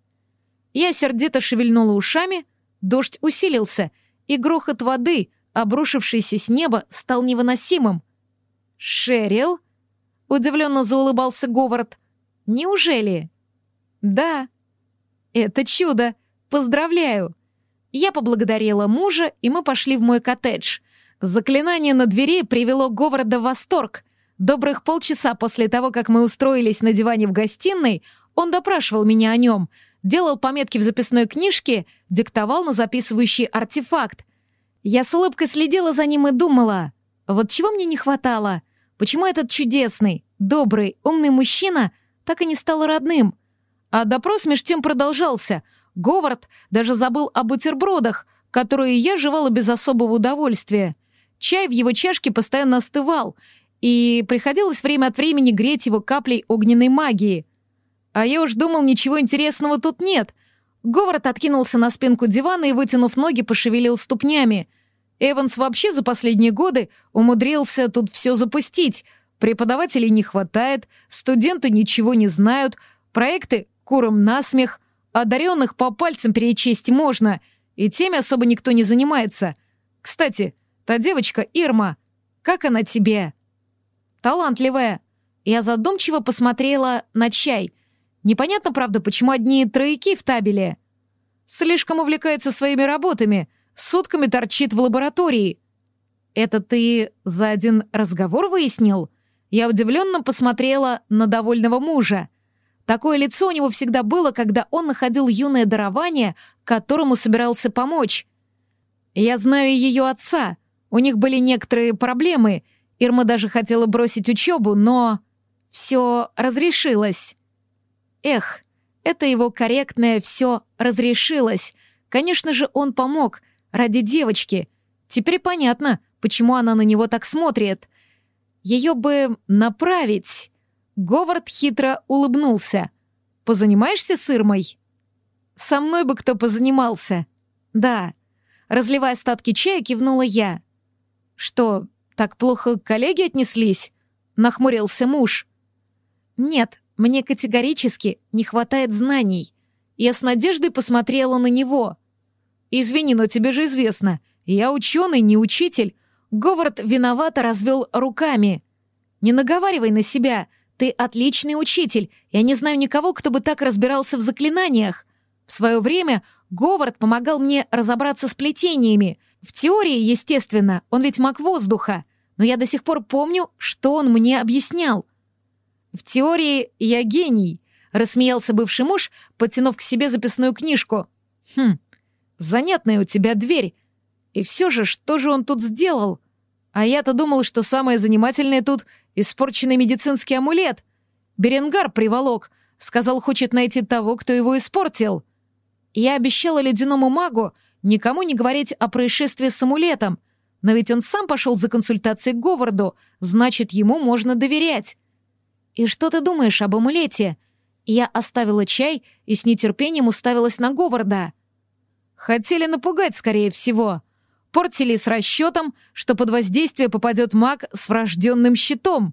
я сердито шевельнула ушами, дождь усилился, и грохот воды, обрушившийся с неба, стал невыносимым. «Шерил?» — удивленно заулыбался Говард. «Неужели?» «Да». «Это чудо! Поздравляю!» Я поблагодарила мужа, и мы пошли в мой коттедж. Заклинание на двери привело Говарда в восторг. Добрых полчаса после того, как мы устроились на диване в гостиной, он допрашивал меня о нем — делал пометки в записной книжке, диктовал на записывающий артефакт. Я с улыбкой следила за ним и думала, вот чего мне не хватало? Почему этот чудесный, добрый, умный мужчина так и не стал родным? А допрос меж тем продолжался. Говард даже забыл о бутербродах, которые я жевала без особого удовольствия. Чай в его чашке постоянно остывал, и приходилось время от времени греть его каплей огненной магии — а я уж думал, ничего интересного тут нет. Говард откинулся на спинку дивана и, вытянув ноги, пошевелил ступнями. Эванс вообще за последние годы умудрился тут все запустить. Преподавателей не хватает, студенты ничего не знают, проекты куром насмех, одаренных по пальцам перечесть можно, и теми особо никто не занимается. Кстати, та девочка Ирма, как она тебе? Талантливая. Я задумчиво посмотрела на чай — Непонятно, правда, почему одни трояки в табеле. Слишком увлекается своими работами, сутками торчит в лаборатории. Это ты за один разговор выяснил? Я удивленно посмотрела на довольного мужа. Такое лицо у него всегда было, когда он находил юное дарование, которому собирался помочь. Я знаю ее отца. У них были некоторые проблемы. Ирма даже хотела бросить учебу, но все разрешилось. Эх, это его корректное «все разрешилось». Конечно же, он помог ради девочки. Теперь понятно, почему она на него так смотрит. Ее бы направить. Говард хитро улыбнулся. «Позанимаешься с Ирмой?» «Со мной бы кто позанимался». «Да». Разливая остатки чая, кивнула я. «Что, так плохо коллеги отнеслись?» — нахмурился муж. «Нет, мне категорически не хватает знаний». Я с надеждой посмотрела на него. «Извини, но тебе же известно, я ученый, не учитель». Говард виновато развел руками. «Не наговаривай на себя. Ты отличный учитель. Я не знаю никого, кто бы так разбирался в заклинаниях. В свое время Говард помогал мне разобраться с плетениями. В теории, естественно, он ведь маг воздуха. Но я до сих пор помню, что он мне объяснял. В теории я гений, рассмеялся бывший муж, подтянув к себе записную книжку. Хм, занятная у тебя дверь. И все же, что же он тут сделал? А я-то думал, что самое занимательное тут — испорченный медицинский амулет. Беренгар приволок. Сказал, хочет найти того, кто его испортил. Я обещала ледяному магу никому не говорить о происшествии с амулетом. Но ведь он сам пошел за консультацией к Говарду, значит, ему можно доверять. «И что ты думаешь об амулете?» Я оставила чай и с нетерпением уставилась на Говарда. «Хотели напугать, скорее всего. Портили с расчетом, что под воздействие попадет маг с врожденным щитом».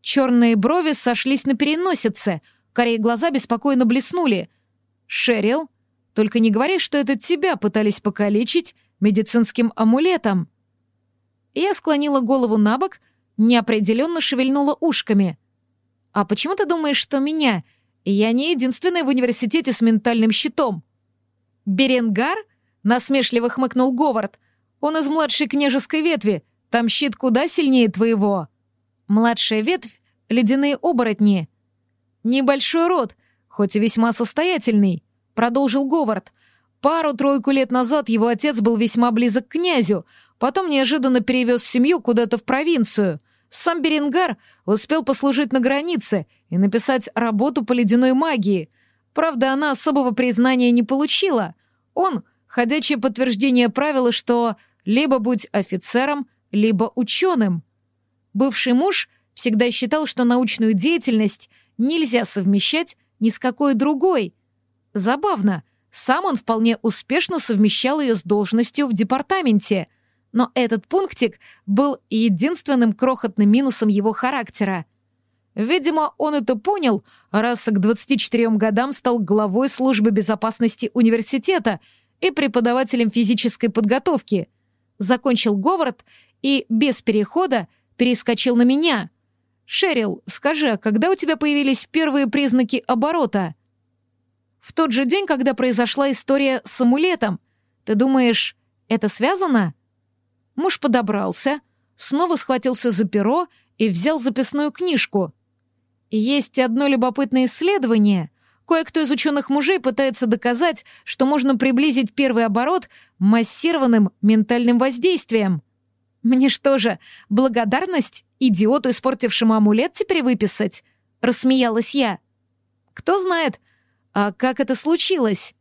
Черные брови сошлись на переносице, корее глаза беспокойно блеснули. «Шерил, только не говори, что это тебя пытались покалечить медицинским амулетом». Я склонила голову на бок, неопределенно шевельнула ушками — «А почему ты думаешь, что меня? Я не единственная в университете с ментальным щитом». «Беренгар?» — насмешливо хмыкнул Говард. «Он из младшей княжеской ветви. Там щит куда сильнее твоего». «Младшая ветвь — ледяные оборотни». «Небольшой род, хоть и весьма состоятельный», — продолжил Говард. «Пару-тройку лет назад его отец был весьма близок к князю, потом неожиданно перевез семью куда-то в провинцию. Сам Беренгар успел послужить на границе и написать работу по ледяной магии. Правда, она особого признания не получила. Он — ходячее подтверждение правила, что либо будь офицером, либо ученым. Бывший муж всегда считал, что научную деятельность нельзя совмещать ни с какой другой. Забавно, сам он вполне успешно совмещал ее с должностью в департаменте — но этот пунктик был единственным крохотным минусом его характера. Видимо, он это понял, раз к 24 годам стал главой службы безопасности университета и преподавателем физической подготовки. Закончил Говард и без перехода перескочил на меня. «Шерил, скажи, а когда у тебя появились первые признаки оборота?» «В тот же день, когда произошла история с амулетом. Ты думаешь, это связано?» Муж подобрался, снова схватился за перо и взял записную книжку. Есть одно любопытное исследование. Кое-кто из ученых мужей пытается доказать, что можно приблизить первый оборот массированным ментальным воздействием. Мне что же, благодарность идиоту, испортившему амулет, теперь выписать? Рассмеялась я. Кто знает, а как это случилось?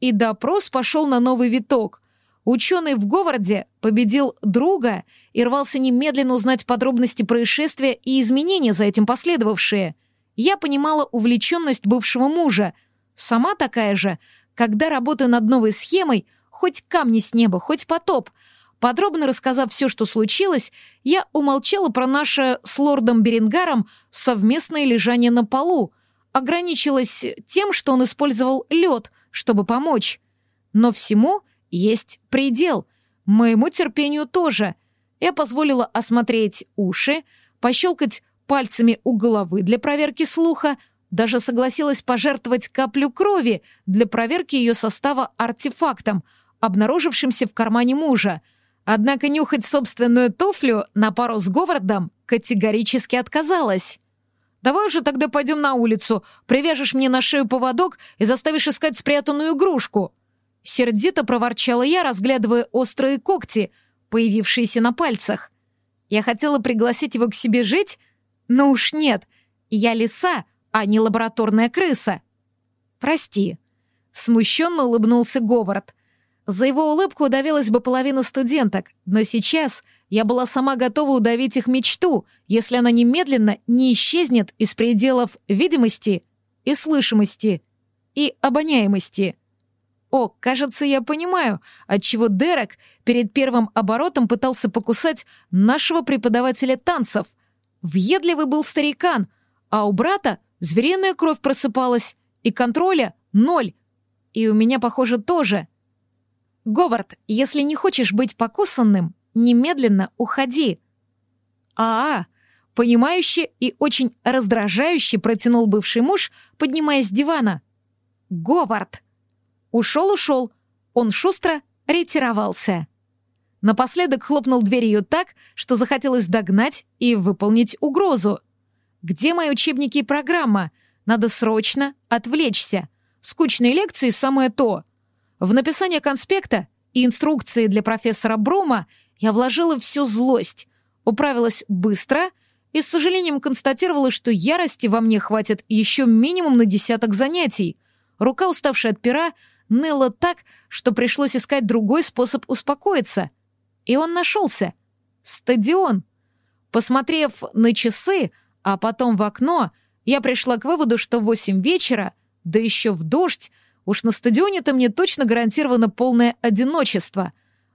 И допрос пошел на новый виток. Ученый в Говарде победил друга и рвался немедленно узнать подробности происшествия и изменения за этим последовавшие. Я понимала увлеченность бывшего мужа. Сама такая же. Когда работаю над новой схемой, хоть камни с неба, хоть потоп. Подробно рассказав все, что случилось, я умолчала про наше с лордом Берингаром совместное лежание на полу. Ограничилась тем, что он использовал лед, чтобы помочь. Но всему есть предел. Моему терпению тоже. Я позволила осмотреть уши, пощелкать пальцами у головы для проверки слуха, даже согласилась пожертвовать каплю крови для проверки ее состава артефактом, обнаружившимся в кармане мужа. Однако нюхать собственную туфлю на пару с Говардом категорически отказалась. «Давай уже тогда пойдем на улицу, привяжешь мне на шею поводок и заставишь искать спрятанную игрушку». Сердито проворчала я, разглядывая острые когти, появившиеся на пальцах. Я хотела пригласить его к себе жить, но уж нет. Я лиса, а не лабораторная крыса. «Прости», — смущенно улыбнулся Говард. За его улыбку удавилась бы половина студенток, но сейчас я была сама готова удавить их мечту, если она немедленно не исчезнет из пределов видимости и слышимости и обоняемости. О, кажется, я понимаю, отчего Дерек перед первым оборотом пытался покусать нашего преподавателя танцев. Въедливый был старикан, а у брата звериная кровь просыпалась, и контроля — ноль. И у меня, похоже, тоже. Говард, если не хочешь быть покусанным, немедленно уходи. А, -а, -а понимающе и очень раздражающе протянул бывший муж, поднимаясь с дивана. Говард. Ушел-ушел. Он шустро ретировался. Напоследок хлопнул дверью так, что захотелось догнать и выполнить угрозу. «Где мои учебники и программа? Надо срочно отвлечься. Скучные лекции — самое то. В написание конспекта и инструкции для профессора Брома я вложила всю злость, управилась быстро и с сожалением констатировала, что ярости во мне хватит еще минимум на десяток занятий. Рука, уставшая от пера, ныла так, что пришлось искать другой способ успокоиться. И он нашелся. Стадион. Посмотрев на часы, а потом в окно, я пришла к выводу, что в восемь вечера, да еще в дождь, уж на стадионе-то мне точно гарантировано полное одиночество.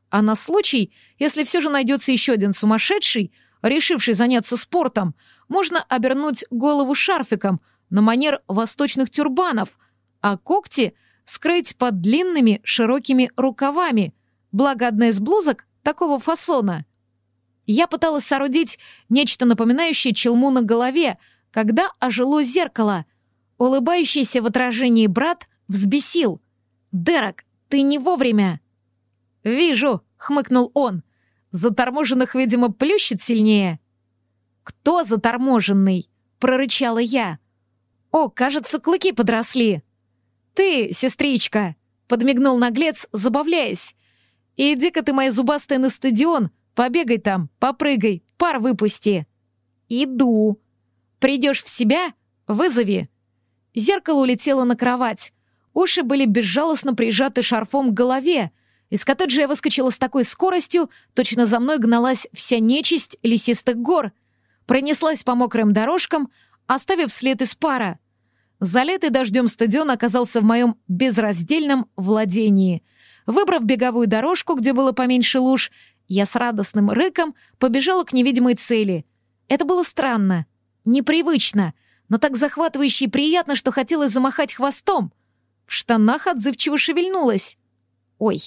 А на случай, если все же найдется еще один сумасшедший, решивший заняться спортом, можно обернуть голову шарфиком на манер восточных тюрбанов, а когти скрыть под длинными широкими рукавами, благо одна из блузок такого фасона. Я пыталась соорудить нечто напоминающее челму на голове, когда ожило зеркало. Улыбающийся в отражении брат взбесил. «Дерек, ты не вовремя!» «Вижу», — хмыкнул он. «Заторможенных, видимо, плющит сильнее». «Кто заторможенный?» — прорычала я. «О, кажется, клыки подросли». «Ты, сестричка!» — подмигнул наглец, забавляясь. «Иди-ка ты, моя зубастая, на стадион, побегай там, попрыгай, пар выпусти». «Иду». «Придешь в себя? Вызови». Зеркало улетело на кровать. Уши были безжалостно прижаты шарфом к голове. Из коттеджа я выскочила с такой скоростью, точно за мной гналась вся нечисть лесистых гор. Пронеслась по мокрым дорожкам, оставив след из пара. Залитый дождем стадион оказался в моем безраздельном владении. Выбрав беговую дорожку, где было поменьше луж, я с радостным рыком побежала к невидимой цели. Это было странно, непривычно, но так захватывающе и приятно, что хотелось замахать хвостом. В штанах отзывчиво шевельнулась. Ой,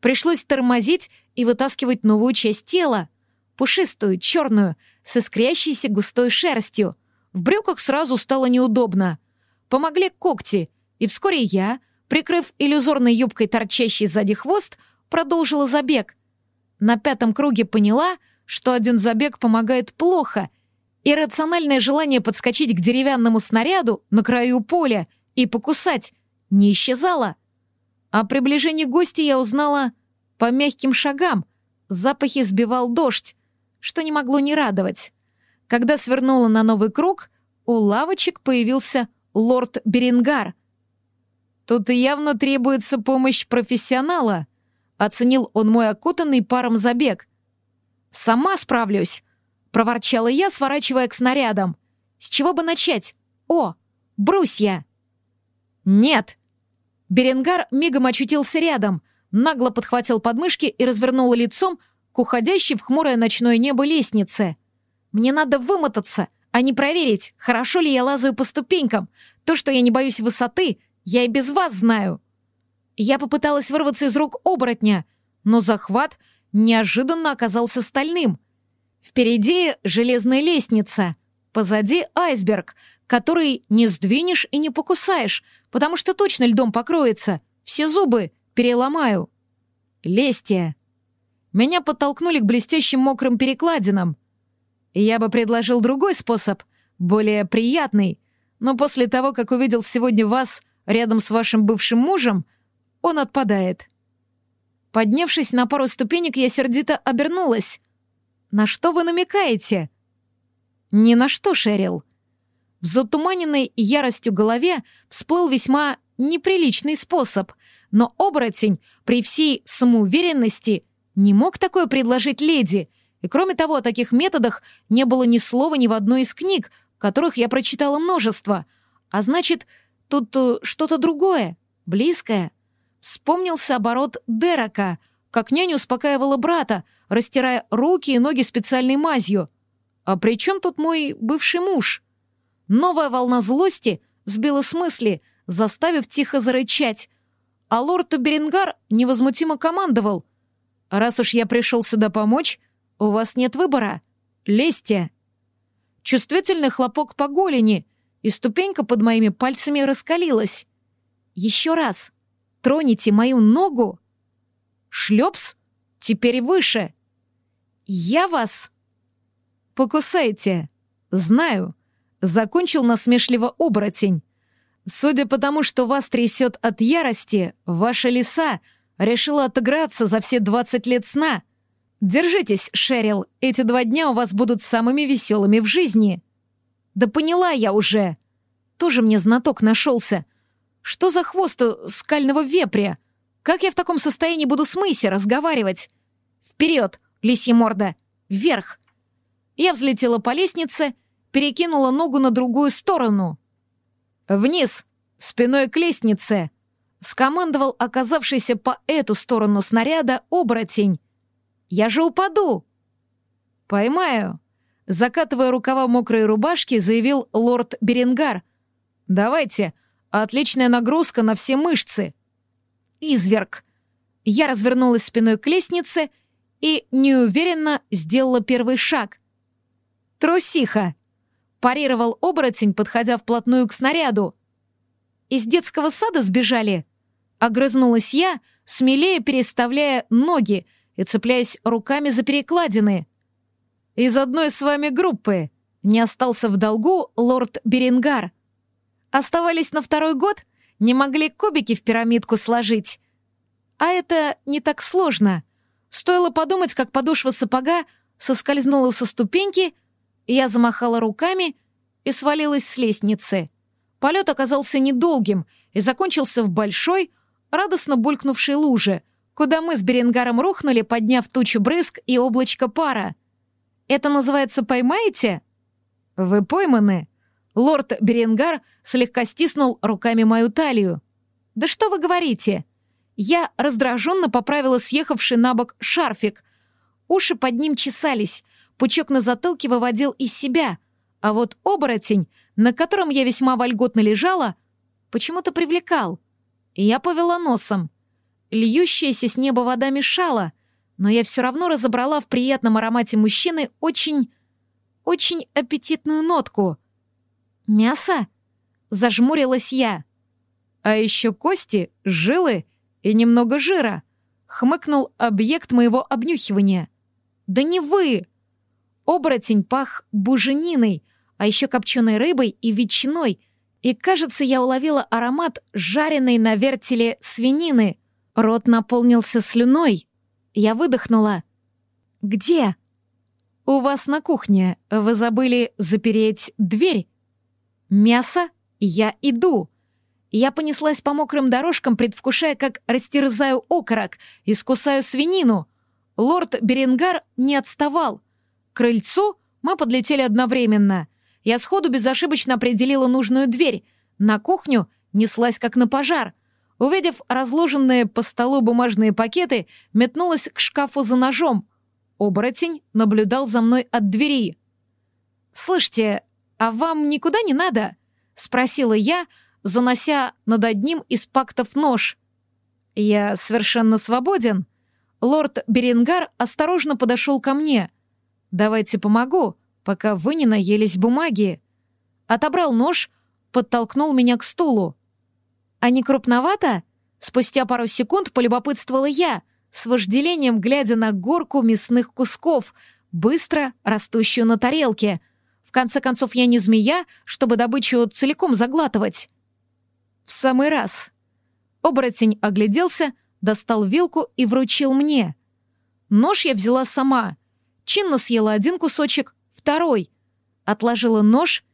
пришлось тормозить и вытаскивать новую часть тела. Пушистую, черную, с искрящейся густой шерстью. В брюках сразу стало неудобно — Помогли когти, и вскоре я, прикрыв иллюзорной юбкой торчащий сзади хвост, продолжила забег. На пятом круге поняла, что один забег помогает плохо, и рациональное желание подскочить к деревянному снаряду на краю поля и покусать не исчезало. О приближении гостя я узнала по мягким шагам. Запахи сбивал дождь, что не могло не радовать. Когда свернула на новый круг, у лавочек появился лорд Берингар. «Тут явно требуется помощь профессионала», — оценил он мой окутанный паром забег. «Сама справлюсь», — проворчала я, сворачивая к снарядам. «С чего бы начать? О, брусья!» «Нет!» Беренгар мигом очутился рядом, нагло подхватил подмышки и развернул лицом к уходящей в хмурое ночное небо лестнице. «Мне надо вымотаться, а не проверить, хорошо ли я лазаю по ступенькам. То, что я не боюсь высоты, я и без вас знаю. Я попыталась вырваться из рук оборотня, но захват неожиданно оказался стальным. Впереди железная лестница, позади айсберг, который не сдвинешь и не покусаешь, потому что точно льдом покроется, все зубы переломаю. Лестия. Меня подтолкнули к блестящим мокрым перекладинам — Я бы предложил другой способ, более приятный, но после того, как увидел сегодня вас рядом с вашим бывшим мужем, он отпадает. Поднявшись на пару ступенек, я сердито обернулась. «На что вы намекаете?» «Ни на что, Шерил». В затуманенной яростью голове всплыл весьма неприличный способ, но оборотень при всей самоуверенности не мог такое предложить леди, и кроме того, о таких методах не было ни слова ни в одной из книг, которых я прочитала множество. А значит, тут э, что-то другое, близкое. Вспомнился оборот Дерека, как няня успокаивала брата, растирая руки и ноги специальной мазью. А при чем тут мой бывший муж? Новая волна злости сбила с мысли, заставив тихо зарычать. А лорд Беренгар невозмутимо командовал. «Раз уж я пришел сюда помочь, у вас нет выбора. Лезьте!» Чувствительный хлопок по голени, и ступенька под моими пальцами раскалилась. «Еще раз! Троните мою ногу!» «Шлепс? Теперь выше!» «Я вас...» «Покусайте!» «Знаю!» — закончил насмешливо оборотень. Судя по тому, что вас трясет от ярости, ваша лиса решила отыграться за все 20 лет сна. Держитесь, Шерил, эти два дня у вас будут самыми веселыми в жизни. Да поняла я уже. Тоже мне знаток нашелся. Что за хвост скального вепря? Как я в таком состоянии буду с Мэйси разговаривать? Вперед, лисья морда! Вверх! Я взлетела по лестнице, перекинула ногу на другую сторону — «Вниз! Спиной к лестнице!» — скомандовал оказавшийся по эту сторону снаряда оборотень. «Я же упаду!» «Поймаю!» — закатывая рукава мокрой рубашки, заявил лорд Беренгар. «Давайте, отличная нагрузка на все мышцы!» «Изверг!» Я развернулась спиной к лестнице и неуверенно сделала первый шаг. «Трусиха!» парировал оборотень, подходя вплотную к снаряду. «Из детского сада сбежали?» Огрызнулась я, смелее переставляя ноги и цепляясь руками за перекладины. «Из одной с вами группы», — не остался в долгу лорд Беренгар. «Оставались на второй год, не могли кубики в пирамидку сложить. А это не так сложно. Стоило подумать, как подошва сапога соскользнула со ступеньки — я замахала руками и свалилась с лестницы. Полет оказался недолгим и закончился в большой, радостно булькнувшей луже, куда мы с Беренгаром рухнули, подняв тучу брызг и облачко пара. «Это называется «поймаете»?» «Вы пойманы?» Лорд Беренгар слегка стиснул руками мою талию. «Да что вы говорите?» Я раздраженно поправила съехавший на бок шарфик. Уши под ним чесались, Пучок на затылке выводил из себя, а вот оборотень, на котором я весьма вольготно лежала, почему-то привлекал. Я повела носом. Льющаяся с неба вода мешала, но я все равно разобрала в приятном аромате мужчины очень... очень аппетитную нотку. «Мясо?» — зажмурилась я. «А еще кости, жилы и немного жира», — хмыкнул объект моего обнюхивания. «Да не вы!» Оборотень пах бужениной, а еще копченой рыбой и ветчиной, и, кажется, я уловила аромат жареной на вертеле свинины. Рот наполнился слюной. Я выдохнула. «Где?» «У вас на кухне. Вы забыли запереть дверь?» «Мясо? Я иду!» Я понеслась по мокрым дорожкам, предвкушая, как растерзаю окорок и скусаю свинину. Лорд Беренгар не отставал — крыльцу мы подлетели одновременно. Я сходу безошибочно определила нужную дверь. На кухню неслась как на пожар. Увидев разложенные по столу бумажные пакеты, метнулась к шкафу за ножом. Оборотень наблюдал за мной от двери. «Слышите, а вам никуда не надо?» — спросила я, занося над одним из пактов нож. «Я совершенно свободен». Лорд Беренгар осторожно подошел ко мне — Давайте помогу, пока вы не наелись бумаги. Отобрал нож, подтолкнул меня к стулу. А не крупновато? Спустя пару секунд полюбопытствовала я, с вожделением глядя на горку мясных кусков, быстро растущую на тарелке. В конце концов, я не змея, чтобы добычу целиком заглатывать. В самый раз. Оборотень огляделся, достал вилку и вручил мне. Нож я взяла сама. Чинно съела один кусочек, второй. Отложила нож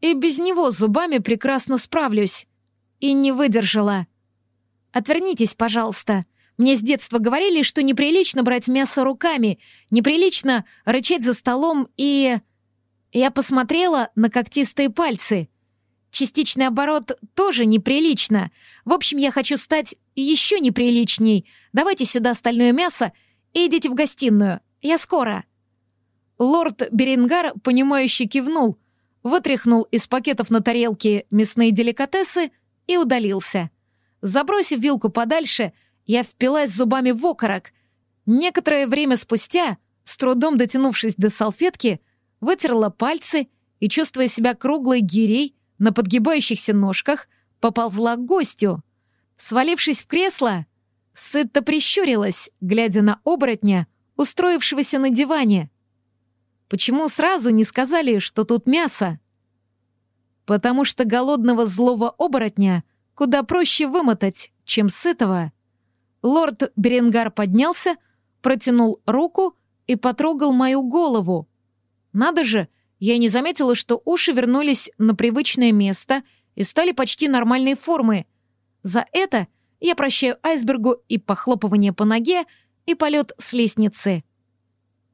и без него зубами прекрасно справлюсь. И не выдержала. «Отвернитесь, пожалуйста», мне с детства говорили, что неприлично брать мясо руками, неприлично рычать за столом и... Я посмотрела на когтистые пальцы. Частичный оборот тоже неприлично. В общем, я хочу стать еще неприличней. Давайте сюда остальное мясо и идите в гостиную. Я скоро. Лорд Берингар, понимающе кивнул, вытряхнул из пакетов на тарелке мясные деликатесы и удалился. Забросив вилку подальше, я впилась зубами в окорок. Некоторое время спустя, с трудом дотянувшись до салфетки, вытерла пальцы и, чувствуя себя круглой гирей на подгибающихся ножках, поползла к гостю. Свалившись в кресло, сытто прищурилась, глядя на оборотня, устроившегося на диване. Почему сразу не сказали, что тут мясо? Потому что голодного злого оборотня куда проще вымотать, чем сытого. Лорд Беренгар поднялся, протянул руку и потрогал мою голову. Надо же, я не заметила, что уши вернулись на привычное место и стали почти нормальной формы. За это я прощаю айсбергу и похлопывание по ноге, и полет с лестницы.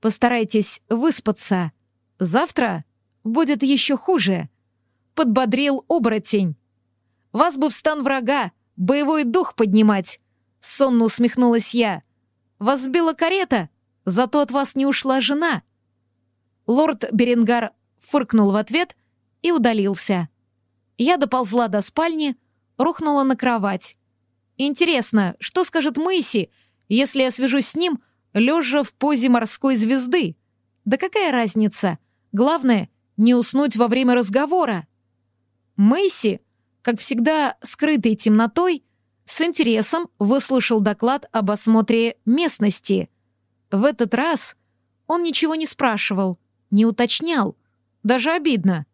Постарайтесь выспаться. Завтра будет еще хуже. Подбодрил оборотень. Вас бы в стан врага, боевой дух поднимать. Сонно усмехнулась я. «Вас сбила карета, зато от вас не ушла жена». Лорд Беренгар фыркнул в ответ и удалился. Я доползла до спальни, рухнула на кровать. Интересно, что скажет Мэйси, если я свяжусь с ним, лежа в позе морской звезды? Да какая разница? Главное, не уснуть во время разговора. Мэйси, как всегда скрытой темнотой, с интересом выслушал доклад об осмотре местности. В этот раз он ничего не спрашивал, не уточнял. Даже обидно.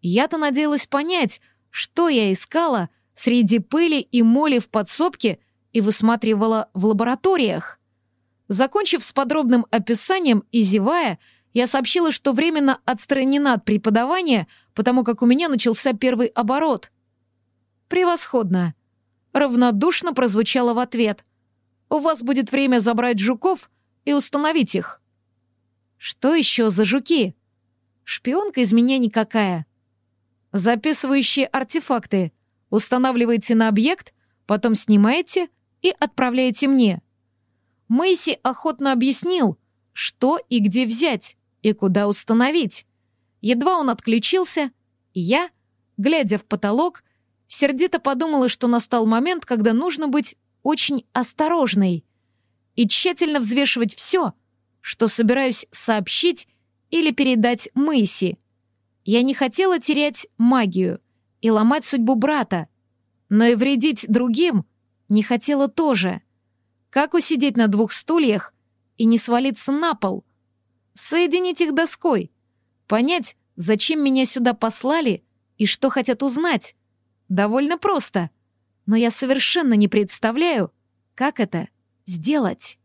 Я-то надеялась понять, что я искала среди пыли и моли в подсобке и высматривала в лабораториях. Закончив с подробным описанием и зевая, я сообщила, что временно отстранена от преподавания, потому как у меня начался первый оборот. «Превосходно!» равнодушно прозвучало в ответ. «У вас будет время забрать жуков и установить их». «Что еще за жуки?» «Шпионка из меня никакая». «Записывающие артефакты. Устанавливаете на объект, потом снимаете и отправляете мне». Мэйси охотно объяснил, что и где взять, и куда установить. Едва он отключился, я, глядя в потолок, сердито подумала, что настал момент, когда нужно быть очень осторожной и тщательно взвешивать все, что собираюсь сообщить или передать Мэйси. Я не хотела терять магию и ломать судьбу брата, но и вредить другим не хотела тоже. Как усидеть на двух стульях и не свалиться на пол? Соединить их доской, понять, зачем меня сюда послали и что хотят узнать. Довольно просто, но я совершенно не представляю, как это сделать.